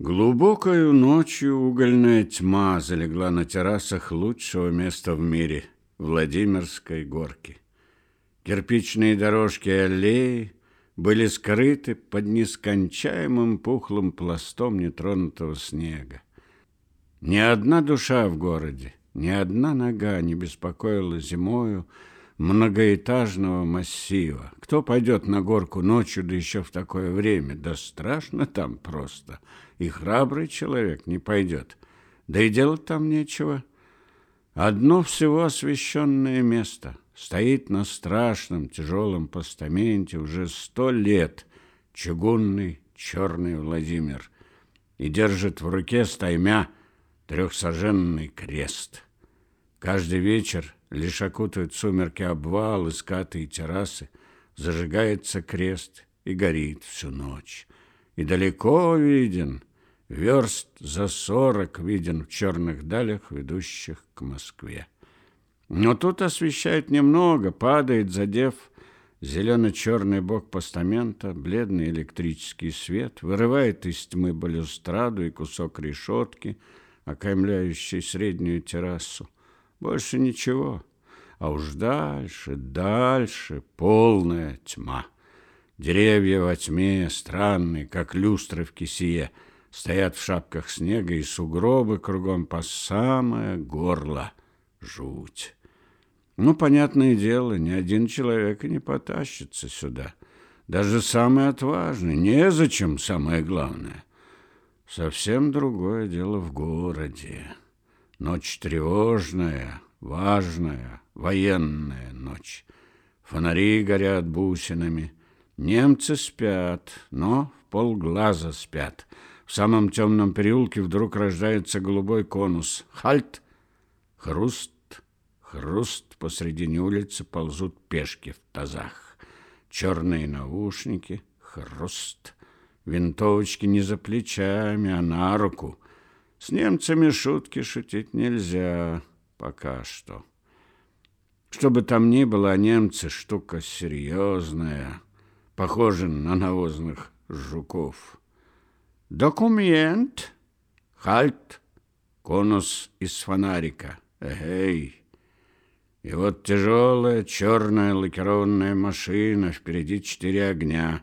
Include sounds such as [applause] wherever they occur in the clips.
Глубокою ночью угольная тьма залегла на террасах лучшего места в мире – Владимирской горки. Кирпичные дорожки и аллеи были скрыты под нескончаемым пухлым пластом нетронутого снега. Ни одна душа в городе, ни одна нога не беспокоила зимою многоэтажного массива. Кто пойдет на горку ночью, да еще в такое время? Да страшно там просто – и храбрый человек не пойдет. Да и делать там нечего. Одно всего освященное место стоит на страшном тяжелом постаменте уже сто лет чугунный черный Владимир и держит в руке стаймя трехсоженный крест. Каждый вечер лишь окутают сумерки обвалы, скаты и террасы, зажигается крест и горит всю ночь. И далеко виден верст за сорок виден в черных далях, ведущих к Москве. Но тут освещает немного, падает, задев зелено-черный бок постамента, бледный электрический свет, вырывает из тьмы балюстраду и кусок решетки, окаймляющий среднюю террасу. Больше ничего, а уж дальше, дальше полная тьма. Деревья во тьме, странные, как люстры в кисее — Стоят в шапках снега и сугробы кругом по самое горло. Жуть. Ну, понятное дело, ни один человек и не потащится сюда. Даже самый отважный. Незачем, самое главное. Совсем другое дело в городе. Ночь тревожная, важная, военная ночь. Фонари горят бусинами. Немцы спят, но в полглаза спят. В самом темном переулке вдруг рождается голубой конус. Хальт! Хруст, хруст посредине улицы ползут пешки в тазах. Черные наушники, хруст. Винтовочки не за плечами, а на руку. С немцами шутки шутить нельзя пока что. Что бы там ни было, а немцы штука серьезная, похожа на навозных жуков. Документ. Хальт. Конус из фонарика. Эй. И вот тяжелая черная лакированная машина, впереди четыре огня.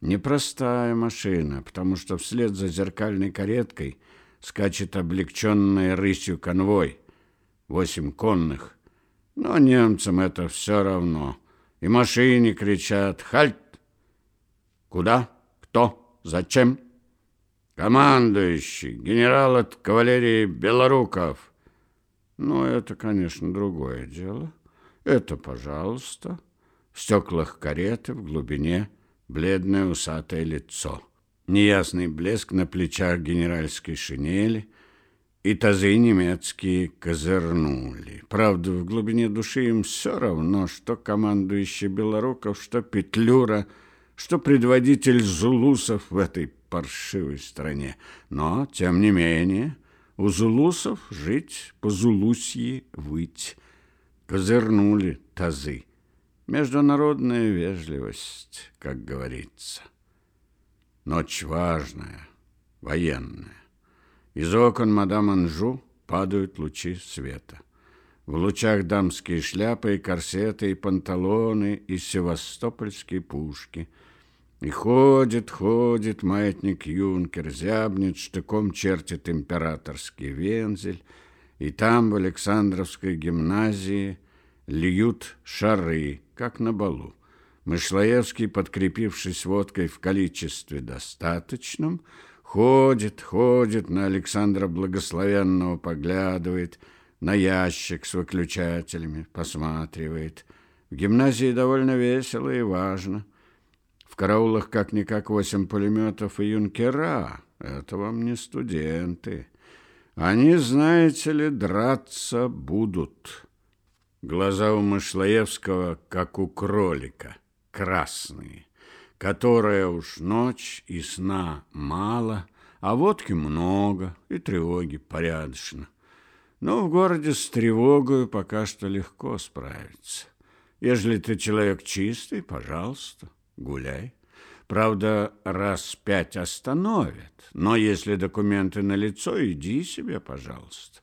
Непростая машина, потому что вслед за зеркальной кареткой скачет облегченная рысью конвой. Восемь конных. Но немцам это все равно. И машине кричат «Хальт!» Куда? Кто? Зачем? Командующий, генерал от кавалерии Белоруков. Ну, это, конечно, другое дело. Это, пожалуйста. В стеклах кареты в глубине бледное усатое лицо. Неясный блеск на плечах генеральской шинели и тазы немецкие козырнули. Правда, в глубине души им все равно, что командующий Белоруков, что Петлюра, что предводитель зулусов в этой паршивой стране. Но, тем не менее, у зулусов жить, по зулусьи выть. Козырнули тазы. Международная вежливость, как говорится. Ночь важная, военная. Из окон мадам Анжу падают лучи света. В лучах дамские шляпы и корсеты, и панталоны, и севастопольские пушки — и ходит, ходит маятник юнкер, зябнет, штыком чертит императорский вензель, и там, в Александровской гимназии, льют шары, как на балу. Мышлоевский, подкрепившись водкой в количестве достаточном, ходит, ходит, на Александра Благословенного поглядывает, на ящик с выключателями посматривает. В гимназии довольно весело и важно – в караулах как-никак восемь пулеметов и юнкера. Это вам не студенты. Они, знаете ли, драться будут. Глаза у Мышлоевского, как у кролика, красные, которая уж ночь и сна мало, а водки много и тревоги порядочно. Но в городе с тревогой пока что легко справиться. Ежели ты человек чистый, пожалуйста гуляй. Правда, раз пять остановят, но если документы на лицо, иди себе, пожалуйста.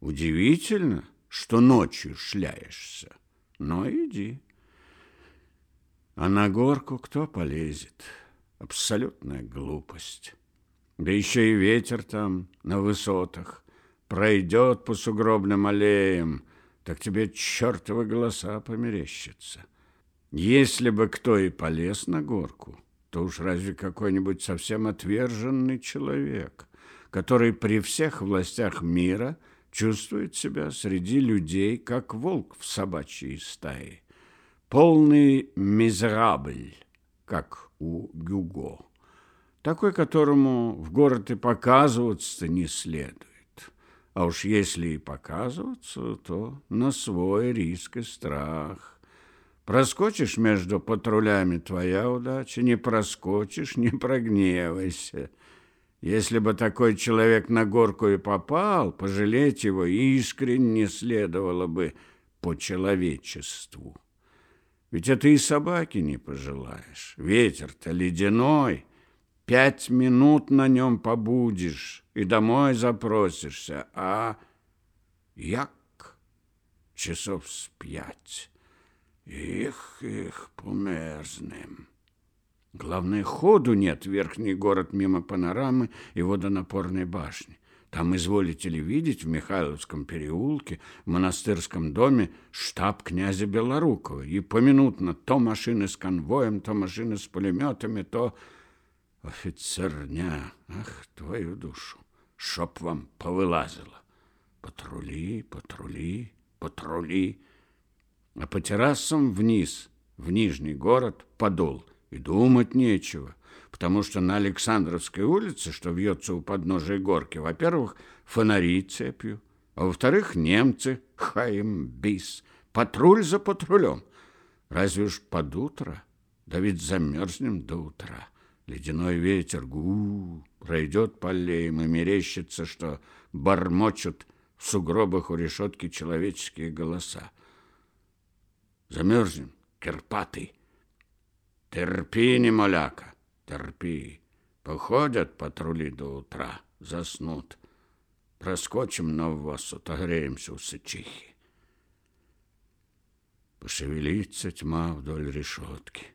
Удивительно, что ночью шляешься, но иди. А на горку кто полезет? Абсолютная глупость. Да еще и ветер там на высотах пройдет по сугробным аллеям, так тебе чертовы голоса померещатся. Если бы кто и полез на горку, то уж разве какой-нибудь совсем отверженный человек, который при всех властях мира чувствует себя среди людей, как волк в собачьей стае. Полный мизерабль, как у Гюго, такой, которому в город и показываться не следует. А уж если и показываться, то на свой риск и страх. Проскочишь между патрулями, твоя удача, не проскочишь, не прогневайся. Если бы такой человек на горку и попал, пожалеть его искренне следовало бы по человечеству. Ведь это и собаки не пожелаешь. Ветер-то ледяной. Пять минут на нем побудешь и домой запросишься, а як часов с пять. Их, их, померзнем. Главное, ходу нет верхний город мимо панорамы и водонапорной башни. Там, изволите ли видеть, в Михайловском переулке, в монастырском доме штаб князя Белорукова. И поминутно то машины с конвоем, то машины с пулеметами, то офицерня. Ах, твою душу, чтоб вам повылазило. Патрули, патрули, патрули а по террасам вниз, в Нижний город, подол. И думать нечего, потому что на Александровской улице, что вьется у подножия горки, во-первых, фонари цепью, а во-вторых, немцы, хаим бис, патруль за патрулем. Разве уж под утро? Да ведь замерзнем до утра. Ледяной ветер гу пройдет по аллеям и мерещится, что бормочут в сугробах у решетки человеческие голоса. Замерзнем, Кирпатый. Терпи, немоляка, терпи. Походят патрули до утра, заснут. Проскочим на вас, отогреемся у сычихи. Пошевелится тьма вдоль решетки,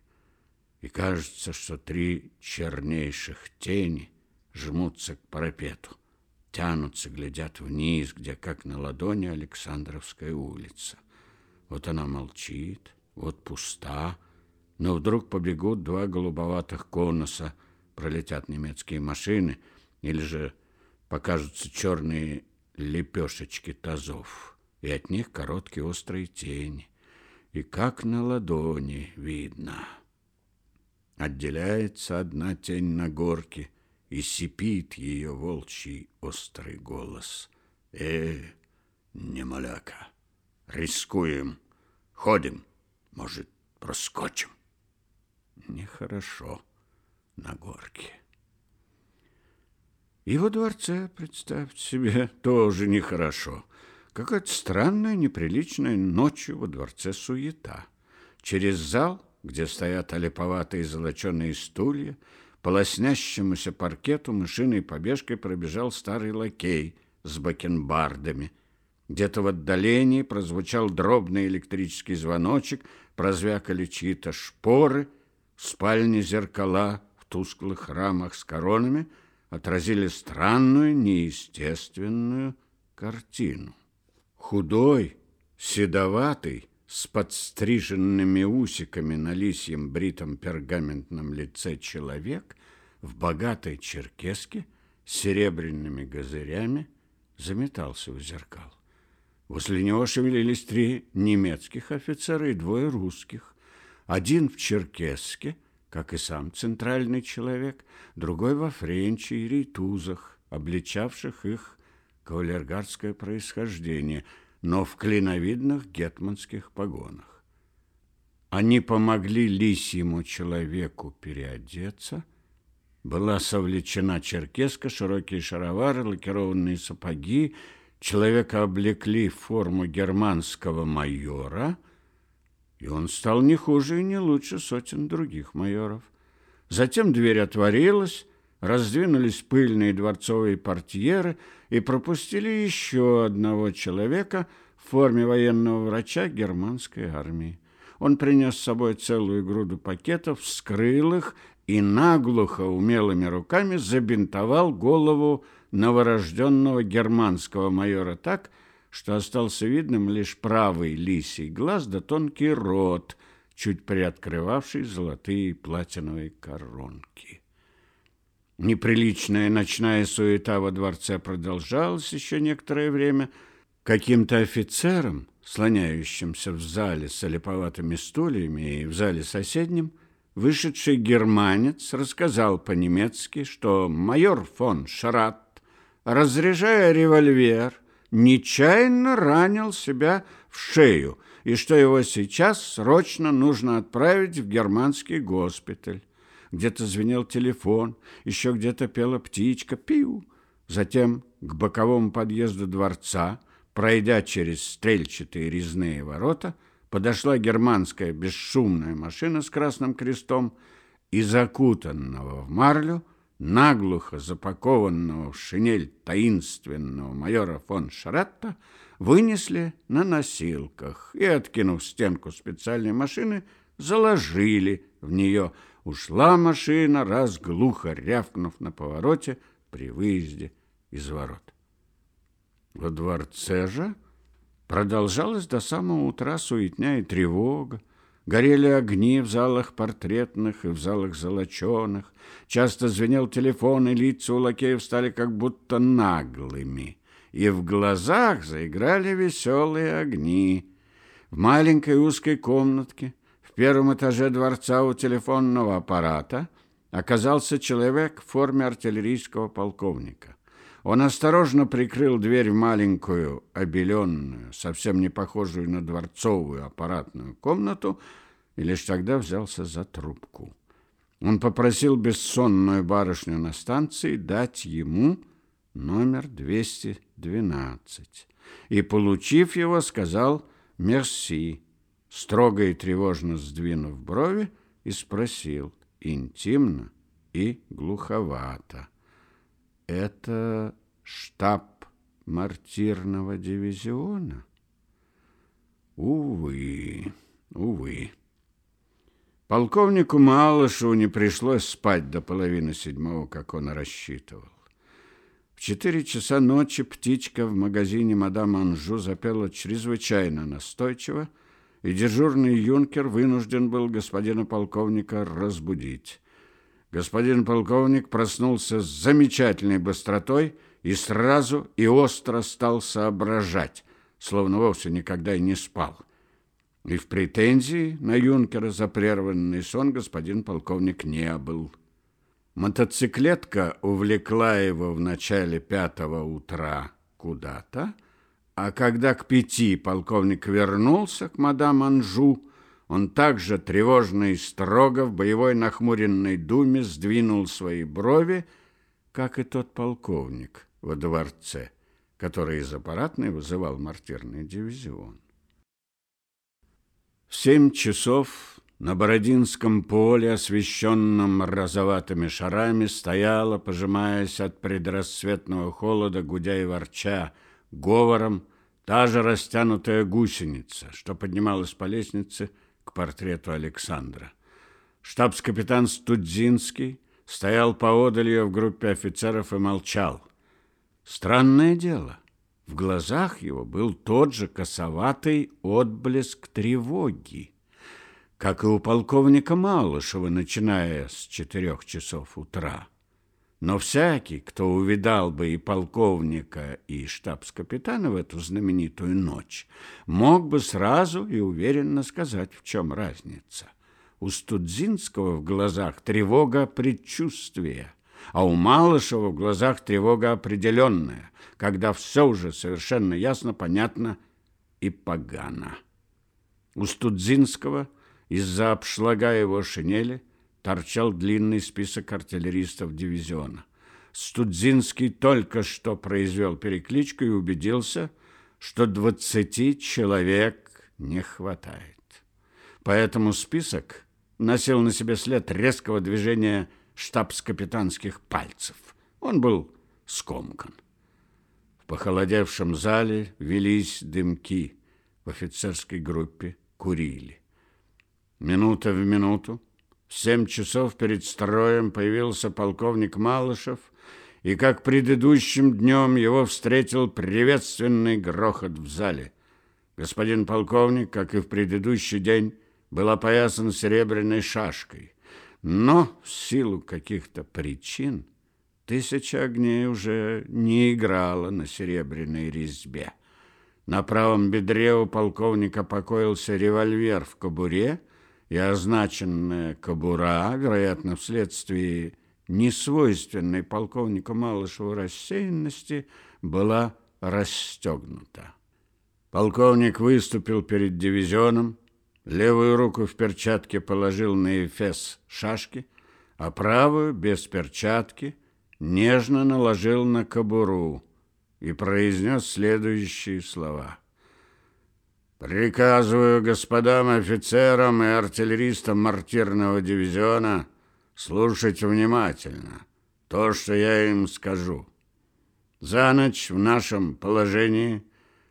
и кажется, что три чернейших тени жмутся к парапету, тянутся, глядят вниз, где, как на ладони, Александровская улица — вот она молчит, вот пуста, но вдруг побегут два голубоватых конуса, пролетят немецкие машины, или же покажутся черные лепешечки тазов, и от них короткие острые тени, и как на ладони видно. Отделяется одна тень на горке, и сипит ее волчий острый голос. Э, не маляка! Рискуем. Ходим. Может, проскочим. Нехорошо на горке. И во дворце, представьте себе, [laughs] тоже нехорошо. Какая-то странная, неприличная ночью во дворце суета. Через зал, где стоят олиповатые золоченые стулья, по лоснящемуся паркету мышиной побежкой пробежал старый лакей с бакенбардами – где-то в отдалении прозвучал дробный электрический звоночек, прозвякали чьи-то шпоры, в спальне зеркала в тусклых рамах с коронами отразили странную, неестественную картину. Худой, седоватый, с подстриженными усиками на лисьем бритом пергаментном лице человек в богатой черкеске с серебряными газырями заметался у зеркал. Возле него шевелились три немецких офицера и двое русских. Один в черкеске, как и сам центральный человек, другой во френче и рейтузах, обличавших их кавалергардское происхождение, но в клиновидных гетманских погонах. Они помогли лисьему человеку переодеться, была совлечена черкеска, широкие шаровары, лакированные сапоги, Человека облекли в форму германского майора, и он стал не хуже и не лучше сотен других майоров. Затем дверь отворилась, раздвинулись пыльные дворцовые портьеры и пропустили еще одного человека в форме военного врача германской армии. Он принес с собой целую груду пакетов, вскрыл их и наглухо умелыми руками забинтовал голову новорожденного германского майора так, что остался видным лишь правый лисий глаз да тонкий рот, чуть приоткрывавший золотые платиновые коронки. Неприличная ночная суета во дворце продолжалась еще некоторое время. Каким-то офицерам, слоняющимся в зале с олиповатыми стульями и в зале соседнем, вышедший германец рассказал по-немецки, что майор фон Шарат, разряжая револьвер, нечаянно ранил себя в шею и что его сейчас срочно нужно отправить в германский госпиталь. Где-то звенел телефон, еще где-то пела птичка «пиу». Затем к боковому подъезду дворца, пройдя через стрельчатые резные ворота, подошла германская бесшумная машина с красным крестом и закутанного в марлю наглухо запакованного в шинель таинственного майора фон Шаретта вынесли на носилках и, откинув стенку специальной машины, заложили в нее. Ушла машина, раз глухо рявкнув на повороте при выезде из ворот. Во дворце же продолжалась до самого утра суетня и тревога. Горели огни в залах портретных и в залах золоченых. Часто звенел телефон, и лица у лакеев стали как будто наглыми. И в глазах заиграли веселые огни. В маленькой узкой комнатке в первом этаже дворца у телефонного аппарата оказался человек в форме артиллерийского полковника. Он осторожно прикрыл дверь в маленькую, обеленную, совсем не похожую на дворцовую аппаратную комнату и лишь тогда взялся за трубку. Он попросил бессонную барышню на станции дать ему номер 212 и, получив его, сказал «мерси», строго и тревожно сдвинув брови, и спросил интимно и глуховато. Это штаб мартирного дивизиона? Увы, увы. Полковнику Малышеву не пришлось спать до половины седьмого, как он рассчитывал. В четыре часа ночи птичка в магазине мадам Анжу запела чрезвычайно настойчиво, и дежурный юнкер вынужден был господина полковника разбудить. Господин полковник проснулся с замечательной быстротой и сразу и остро стал соображать, словно вовсе никогда и не спал. И в претензии на юнкера за прерванный сон господин полковник не был. Мотоциклетка увлекла его в начале пятого утра куда-то, а когда к пяти полковник вернулся к мадам Анжу, он также тревожно и строго в боевой нахмуренной думе сдвинул свои брови, как и тот полковник во дворце, который из аппаратной вызывал мартирный дивизион. В семь часов на Бородинском поле, освещенном розоватыми шарами, стояла, пожимаясь от предрассветного холода, гудя и ворча, говором, та же растянутая гусеница, что поднималась по лестнице к портрету Александра. Штабс-капитан Студзинский стоял поодаль ее в группе офицеров и молчал. Странное дело, в глазах его был тот же косоватый отблеск тревоги, как и у полковника Малышева, начиная с четырех часов утра. Но всякий, кто увидал бы и полковника, и штабс-капитана в эту знаменитую ночь, мог бы сразу и уверенно сказать, в чем разница. У Студзинского в глазах тревога предчувствия, а у Малышева в глазах тревога определенная, когда все уже совершенно ясно, понятно и погано. У Студзинского из-за обшлага его шинели торчал длинный список артиллеристов дивизиона. Студзинский только что произвел перекличку и убедился, что двадцати человек не хватает. Поэтому список носил на себе след резкого движения штабс-капитанских пальцев. Он был скомкан. В похолодевшем зале велись дымки. В офицерской группе курили. Минута в минуту, в семь часов перед строем появился полковник Малышев, и, как предыдущим днем, его встретил приветственный грохот в зале. Господин полковник, как и в предыдущий день, был опоясан серебряной шашкой. Но в силу каких-то причин тысяча огней уже не играла на серебряной резьбе. На правом бедре у полковника покоился револьвер в кобуре, и означенная кобура, вероятно, вследствие несвойственной полковнику Малышеву рассеянности, была расстегнута. Полковник выступил перед дивизионом, левую руку в перчатке положил на эфес шашки, а правую, без перчатки, нежно наложил на кобуру и произнес следующие слова. «Приказываю господам офицерам и артиллеристам мортирного дивизиона слушать внимательно то, что я им скажу. За ночь в нашем положении,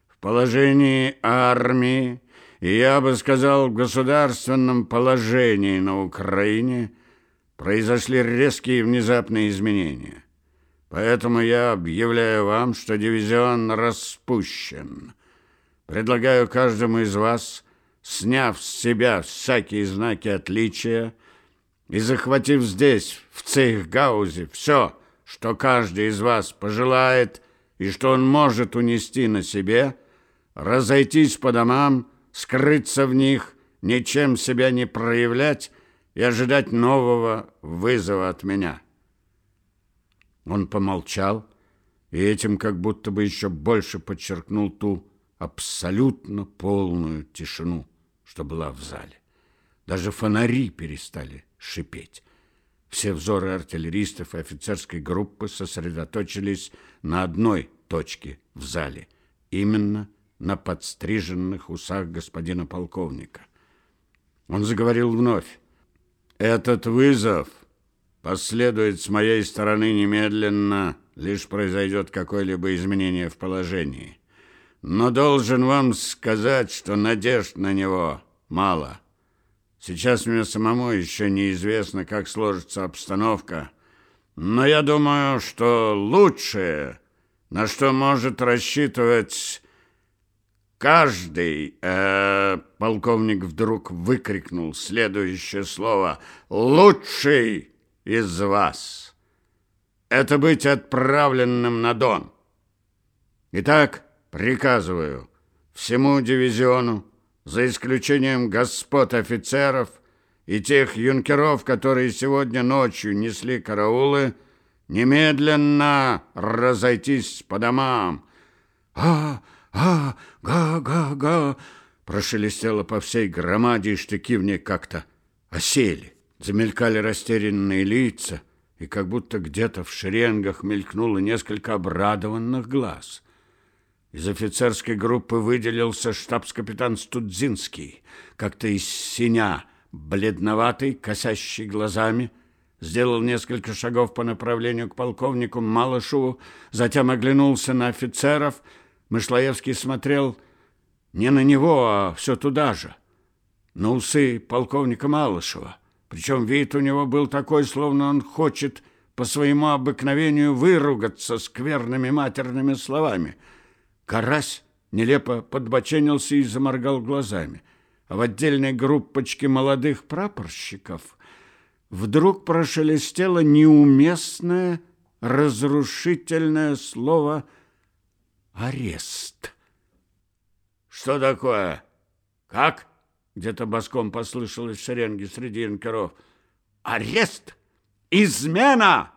в положении армии, и я бы сказал, в государственном положении на Украине произошли резкие и внезапные изменения. Поэтому я объявляю вам, что дивизион распущен» Предлагаю каждому из вас, сняв с себя всякие знаки отличия и захватив здесь, в Цейхгаузе, все, что каждый из вас пожелает и что он может унести на себе, разойтись по домам, скрыться в них, ничем себя не проявлять и ожидать нового вызова от меня». Он помолчал и этим как будто бы еще больше подчеркнул ту абсолютно полную тишину, что была в зале. Даже фонари перестали шипеть. Все взоры артиллеристов и офицерской группы сосредоточились на одной точке в зале, именно на подстриженных усах господина полковника. Он заговорил вновь. «Этот вызов последует с моей стороны немедленно, лишь произойдет какое-либо изменение в положении но должен вам сказать, что надежд на него мало. Сейчас мне самому еще неизвестно, как сложится обстановка, но я думаю, что лучшее, на что может рассчитывать каждый, э, полковник вдруг выкрикнул следующее слово, лучший из вас. Это быть отправленным на Дон. Итак, Приказываю всему дивизиону, за исключением господ офицеров и тех юнкеров, которые сегодня ночью несли караулы, немедленно разойтись по домам. А, а, га, га, га, прошелестело по всей громаде, и штыки в ней как-то осели. Замелькали растерянные лица, и как будто где-то в шеренгах мелькнуло несколько обрадованных глаз — из офицерской группы выделился штабс-капитан Студзинский, как-то из синя, бледноватый, косящий глазами, сделал несколько шагов по направлению к полковнику Малышеву, затем оглянулся на офицеров. Мышлоевский смотрел не на него, а все туда же, на усы полковника Малышева. Причем вид у него был такой, словно он хочет по своему обыкновению выругаться скверными матерными словами – Карась нелепо подбоченился и заморгал глазами. А в отдельной группочке молодых прапорщиков вдруг прошелестело неуместное, разрушительное слово «арест». «Что такое? Как?» Где-то боском послышалось в шеренге среди янкеров. «Арест! Измена!»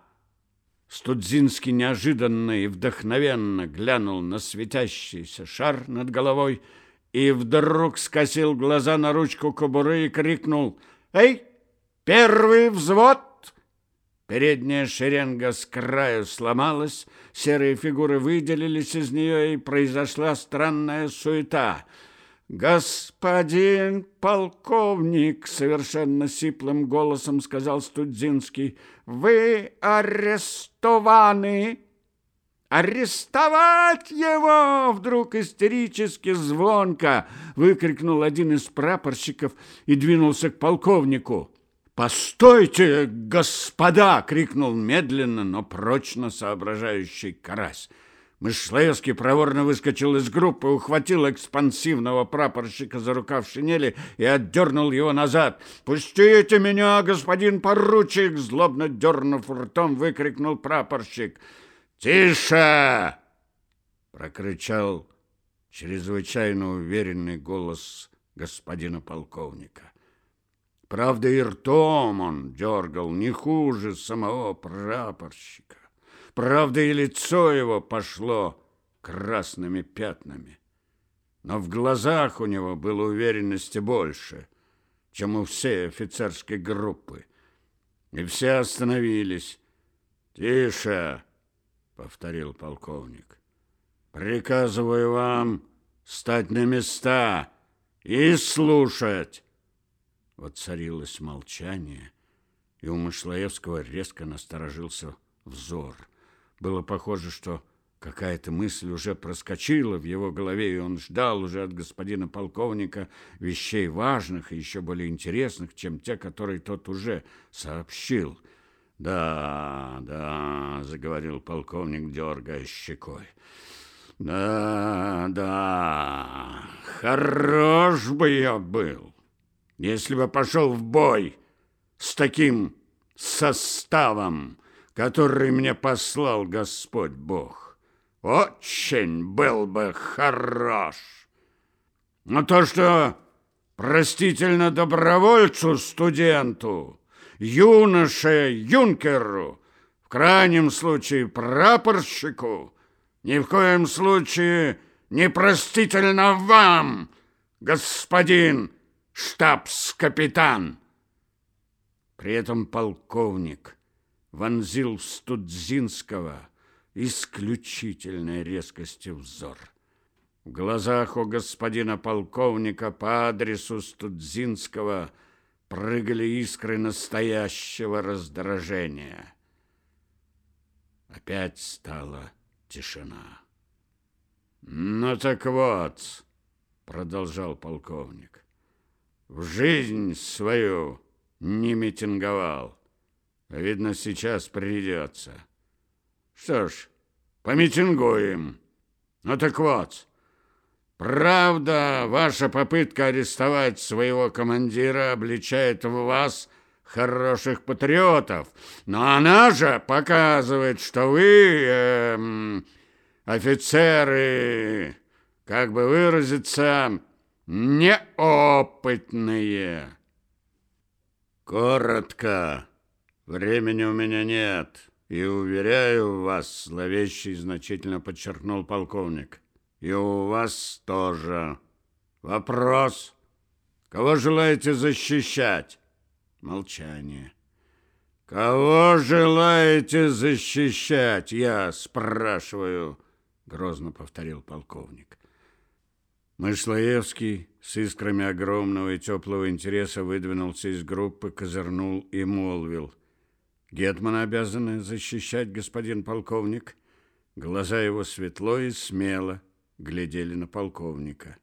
Студзинский неожиданно и вдохновенно глянул на светящийся шар над головой и вдруг скосил глаза на ручку кобуры и крикнул «Эй, первый взвод!» Передняя шеренга с краю сломалась, серые фигуры выделились из нее, и произошла странная суета. «Господин полковник!» — совершенно сиплым голосом сказал Студзинский. «Вы арестованы!» «Арестовать его!» — вдруг истерически звонко выкрикнул один из прапорщиков и двинулся к полковнику. «Постойте, господа!» — крикнул медленно, но прочно соображающий карась. Мышлеевский проворно выскочил из группы, ухватил экспансивного прапорщика за рукав шинели и отдернул его назад. «Пустите меня, господин поручик!» Злобно дернув ртом, выкрикнул прапорщик. «Тише!» — прокричал чрезвычайно уверенный голос господина полковника. Правда, и ртом он дергал не хуже самого прапорщика. Правда, и лицо его пошло красными пятнами. Но в глазах у него было уверенности больше, чем у всей офицерской группы. И все остановились. «Тише!» — повторил полковник. «Приказываю вам стать на места и слушать!» Воцарилось молчание, и у Мышлоевского резко насторожился взор — было похоже, что какая-то мысль уже проскочила в его голове, и он ждал уже от господина полковника вещей важных и еще более интересных, чем те, которые тот уже сообщил. «Да, да», — заговорил полковник, дергая щекой. «Да, да, хорош бы я был, если бы пошел в бой с таким составом, который мне послал Господь Бог. Очень был бы хорош. Но то, что простительно добровольцу, студенту, юноше, юнкеру, в крайнем случае прапорщику, ни в коем случае не простительно вам, господин штабс-капитан. При этом полковник вонзил в Студзинского исключительной резкости взор. В глазах у господина полковника по адресу Студзинского прыгали искры настоящего раздражения. Опять стала тишина. «Ну так вот», — продолжал полковник, — «в жизнь свою не митинговал». Видно, сейчас придется. Что ж, помитингуем. Ну так вот, правда, ваша попытка арестовать своего командира обличает в вас хороших патриотов, но она же показывает, что вы, эм, офицеры, как бы выразиться, неопытные. Коротко. Времени у меня нет, и уверяю вас, зловещий значительно подчеркнул полковник. И у вас тоже. Вопрос. Кого желаете защищать? Молчание. Кого желаете защищать? Я спрашиваю, грозно повторил полковник. Мышлоевский с искрами огромного и теплого интереса выдвинулся из группы, козырнул и молвил — Гетмана обязаны защищать господин полковник. Глаза его светло и смело глядели на полковника.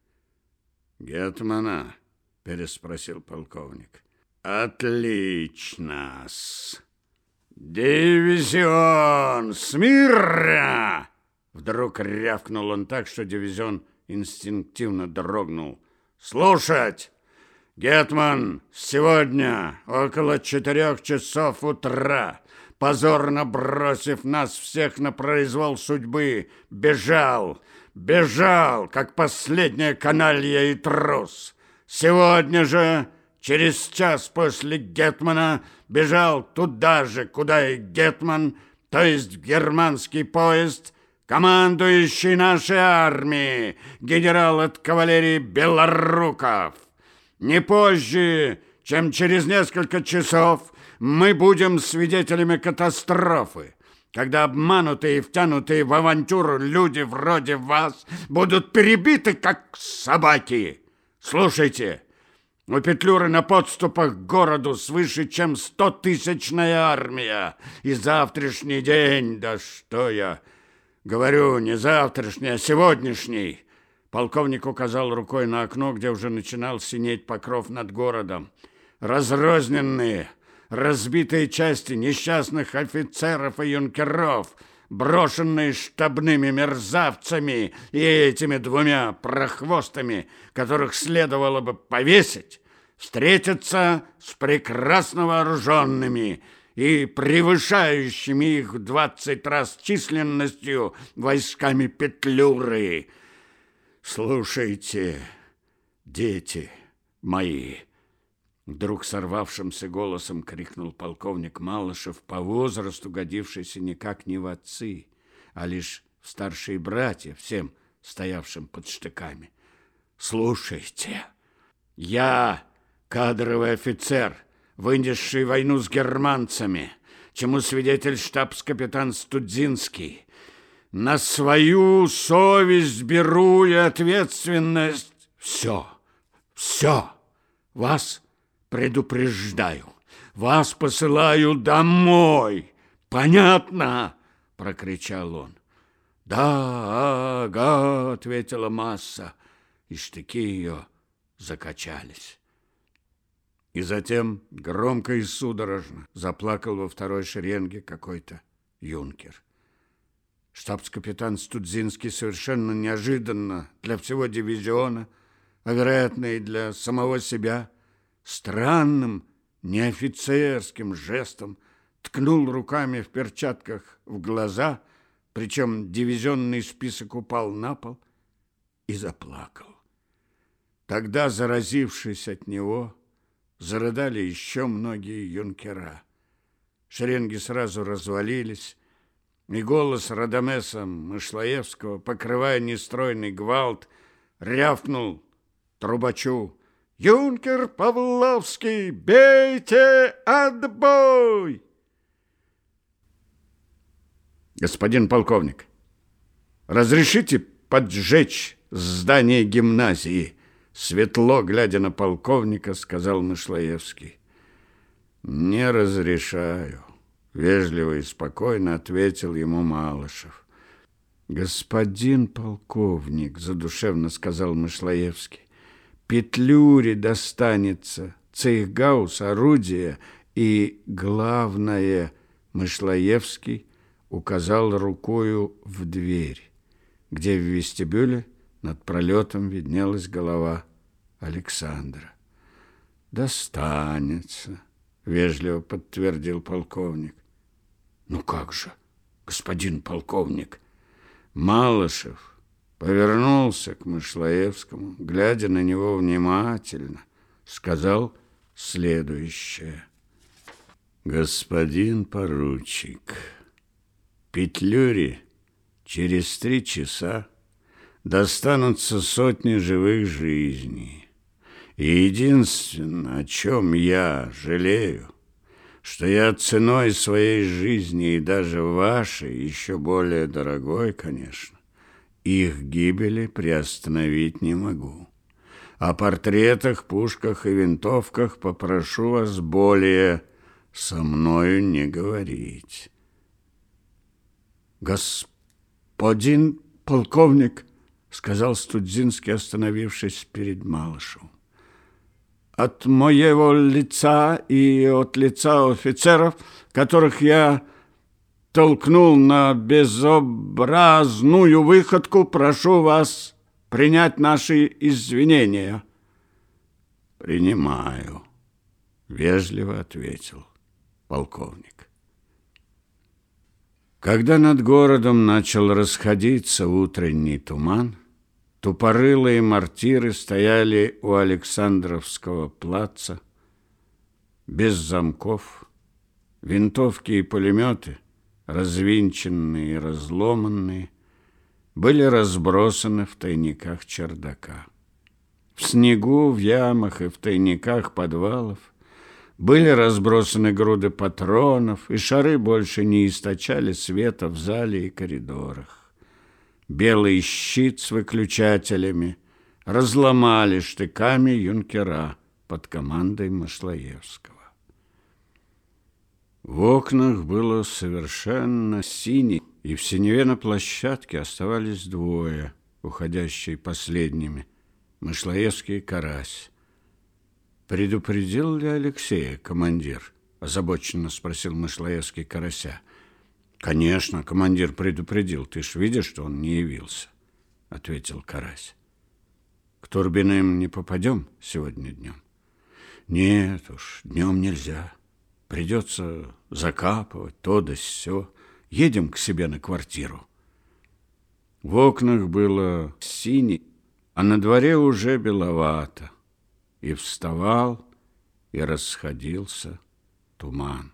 «Гетмана?» — переспросил полковник. «Отлично -с. Дивизион! Смирно!» Вдруг рявкнул он так, что дивизион инстинктивно дрогнул. «Слушать!» Гетман сегодня около четырех часов утра, позорно бросив нас всех на произвол судьбы, бежал, бежал, как последняя каналья и трус. Сегодня же, через час после Гетмана, бежал туда же, куда и Гетман, то есть в германский поезд, командующий нашей армией, генерал от кавалерии Белоруков. Не позже, чем через несколько часов, мы будем свидетелями катастрофы, когда обманутые и втянутые в авантюру люди вроде вас будут перебиты, как собаки. Слушайте, у Петлюры на подступах к городу свыше, чем стотысячная армия. И завтрашний день, да что я говорю, не завтрашний, а сегодняшний. Полковник указал рукой на окно, где уже начинал синеть покров над городом. Разрозненные, разбитые части несчастных офицеров и юнкеров, брошенные штабными мерзавцами и этими двумя прохвостами, которых следовало бы повесить, встретятся с прекрасно вооруженными и превышающими их в двадцать раз численностью войсками Петлюры. Слушайте, дети мои, Вдруг сорвавшимся голосом крикнул полковник Малышев, по возрасту годившийся никак не в отцы, а лишь в старшие братья, всем стоявшим под штыками. «Слушайте, я кадровый офицер, вынесший войну с германцами, чему свидетель штабс-капитан Студзинский. На свою совесть беру и ответственность. Все, все, вас предупреждаю, вас посылаю домой. Понятно? прокричал он. Да, ага, ответила масса, и штыки ее закачались. И затем громко и судорожно заплакал во второй шеренге какой-то юнкер. Штабс-капитан Студзинский совершенно неожиданно для всего дивизиона, а вероятно и для самого себя, странным, неофицерским жестом ткнул руками в перчатках в глаза, причем дивизионный список упал на пол и заплакал. Тогда, заразившись от него, зарыдали еще многие юнкера. Шеренги сразу развалились, и голос Радамеса Мышлаевского, покрывая нестройный гвалт, рявкнул трубачу «Юнкер Павловский, бейте отбой!» «Господин полковник, разрешите поджечь здание гимназии?» Светло, глядя на полковника, сказал Мышлаевский. «Не разрешаю», — вежливо и спокойно ответил ему Малышев. «Господин полковник», — задушевно сказал Мышлаевский, Петлюре достанется цейхгаус, орудие и, главное, Мышлаевский указал рукою в дверь, где в вестибюле над пролетом виднелась голова Александра. «Достанется», — вежливо подтвердил полковник. «Ну как же, господин полковник?» Малышев повернулся к Мышлаевскому, глядя на него внимательно, сказал следующее. «Господин поручик, Петлюре через три часа достанутся сотни живых жизней. И единственное, о чем я жалею, что я ценой своей жизни и даже вашей, еще более дорогой, конечно, их гибели приостановить не могу. О портретах, пушках и винтовках попрошу вас более со мною не говорить. Господин полковник, сказал Студзинский, остановившись перед Малышевым. От моего лица и от лица офицеров, которых я толкнул на безобразную выходку, прошу вас принять наши извинения. Принимаю, вежливо ответил полковник. Когда над городом начал расходиться утренний туман, тупорылые мортиры стояли у Александровского плаца без замков, винтовки и пулеметы – развинченные и разломанные, были разбросаны в тайниках чердака. В снегу, в ямах и в тайниках подвалов были разбросаны груды патронов, и шары больше не источали света в зале и коридорах. Белый щит с выключателями разломали штыками юнкера под командой Машлаевского. В окнах было совершенно сине, и в синеве на площадке оставались двое, уходящие последними, Мышлаевский и Карась. «Предупредил ли Алексея командир?» – озабоченно спросил Мышлаевский Карася. «Конечно, командир предупредил. Ты ж видишь, что он не явился», – ответил Карась. «К Турбиным не попадем сегодня днем?» «Нет уж, днем нельзя. Придется закапывать то да сё. Едем к себе на квартиру». В окнах было сине, а на дворе уже беловато. И вставал, и расходился туман.